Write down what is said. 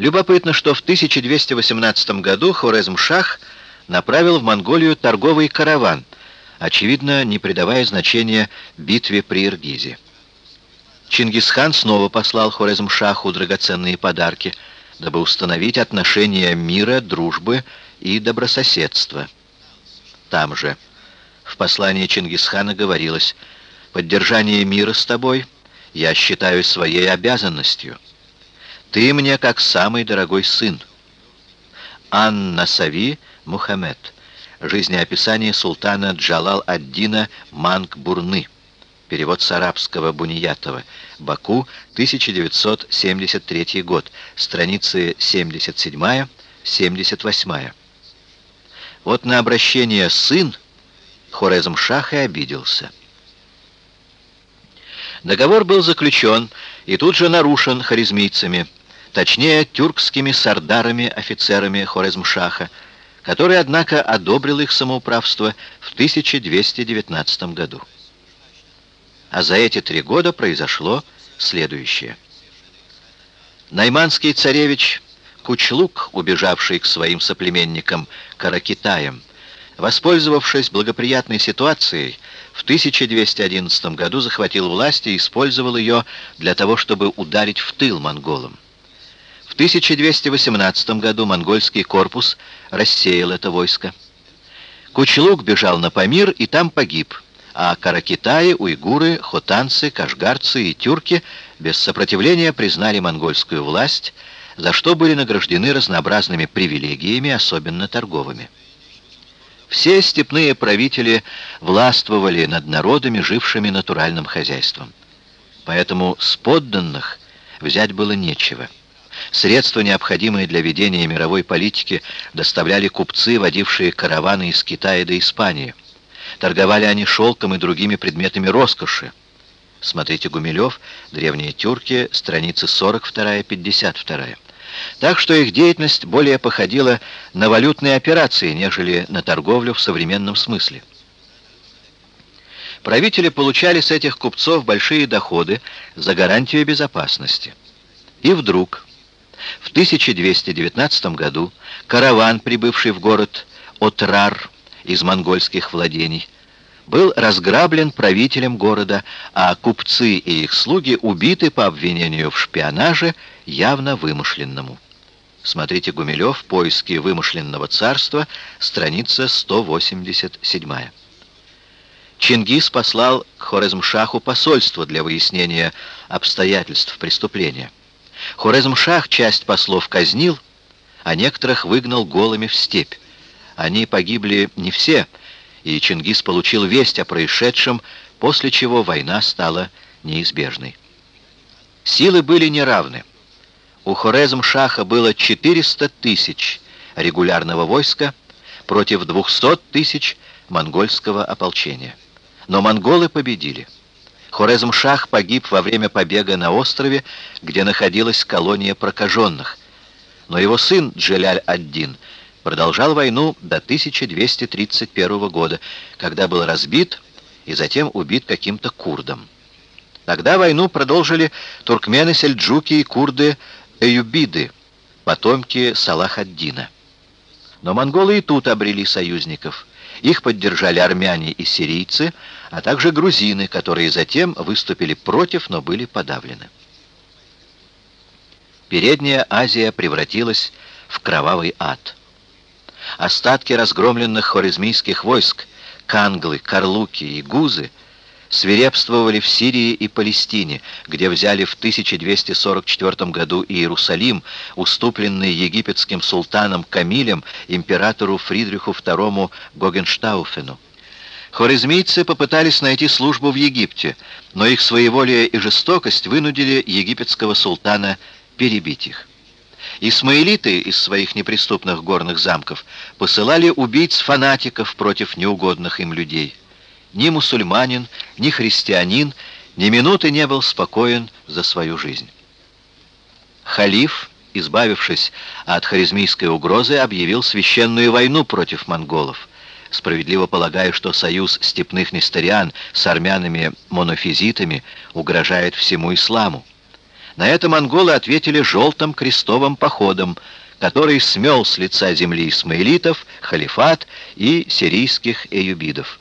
Любопытно, что в 1218 году Хорезм-Шах направил в Монголию торговый караван, очевидно, не придавая значения битве при Иргизе. Чингисхан снова послал Хорезм-Шаху драгоценные подарки, дабы установить отношения мира, дружбы и добрососедства. Там же, в послании Чингисхана говорилось «Поддержание мира с тобой я считаю своей обязанностью. Ты мне как самый дорогой сын». Анна Сави Мухаммед. Жизнеописание султана Джалал-ад-Дина Манг-Бурны. Перевод с арабского Буниятова. Баку, 1973 год. Страницы 77-78. Вот на обращение «сын» Хорезм-Шах и обиделся. Договор был заключен и тут же нарушен харизмийцами, точнее, тюркскими сардарами-офицерами Хорезм-Шаха, который, однако, одобрил их самоуправство в 1219 году. А за эти три года произошло следующее. Найманский царевич Кучлук, убежавший к своим соплеменникам Каракитаям, воспользовавшись благоприятной ситуацией, в 1211 году захватил власть и использовал ее для того, чтобы ударить в тыл монголам. В 1218 году монгольский корпус рассеял это войско. Кучлук бежал на Памир и там погиб – а каракитаи, уйгуры, хотанцы, кашгарцы и тюрки без сопротивления признали монгольскую власть, за что были награждены разнообразными привилегиями, особенно торговыми. Все степные правители властвовали над народами, жившими натуральным хозяйством. Поэтому с подданных взять было нечего. Средства, необходимые для ведения мировой политики, доставляли купцы, водившие караваны из Китая до Испании – Торговали они шелком и другими предметами роскоши. Смотрите Гумилев, «Древние тюрки», страницы 42-52. Так что их деятельность более походила на валютные операции, нежели на торговлю в современном смысле. Правители получали с этих купцов большие доходы за гарантию безопасности. И вдруг, в 1219 году, караван, прибывший в город Отрар, из монгольских владений, был разграблен правителем города, а купцы и их слуги убиты по обвинению в шпионаже, явно вымышленному. Смотрите Гумилев «Поиски вымышленного царства», страница 187. Чингис послал к Хорезмшаху посольство для выяснения обстоятельств преступления. Хорезмшах часть послов казнил, а некоторых выгнал голыми в степь. Они погибли не все, и Чингис получил весть о происшедшем, после чего война стала неизбежной. Силы были неравны. У Хорезм-Шаха было 400 тысяч регулярного войска против 200 тысяч монгольского ополчения. Но монголы победили. Хорезм-Шах погиб во время побега на острове, где находилась колония прокаженных. Но его сын Джеляль-ад-Дин продолжал войну до 1231 года, когда был разбит и затем убит каким-то курдом. Тогда войну продолжили туркмены-сельджуки и курды-эюбиды, потомки Салах-ад-Дина. Но монголы и тут обрели союзников. Их поддержали армяне и сирийцы, а также грузины, которые затем выступили против, но были подавлены. Передняя Азия превратилась в кровавый ад – Остатки разгромленных хорезмийских войск, канглы, карлуки и гузы, свирепствовали в Сирии и Палестине, где взяли в 1244 году Иерусалим, уступленный египетским султаном Камилем императору Фридриху II Гогенштауфену. Хорезмийцы попытались найти службу в Египте, но их своеволие и жестокость вынудили египетского султана перебить их. Исмаилиты из своих неприступных горных замков посылали убийц-фанатиков против неугодных им людей. Ни мусульманин, ни христианин ни минуты не был спокоен за свою жизнь. Халиф, избавившись от харизмийской угрозы, объявил священную войну против монголов, справедливо полагая, что союз степных несториан с армянами-монофизитами угрожает всему исламу. На это монголы ответили желтым крестовым походом, который смел с лица земли исмаилитов, халифат и сирийских эюбидов.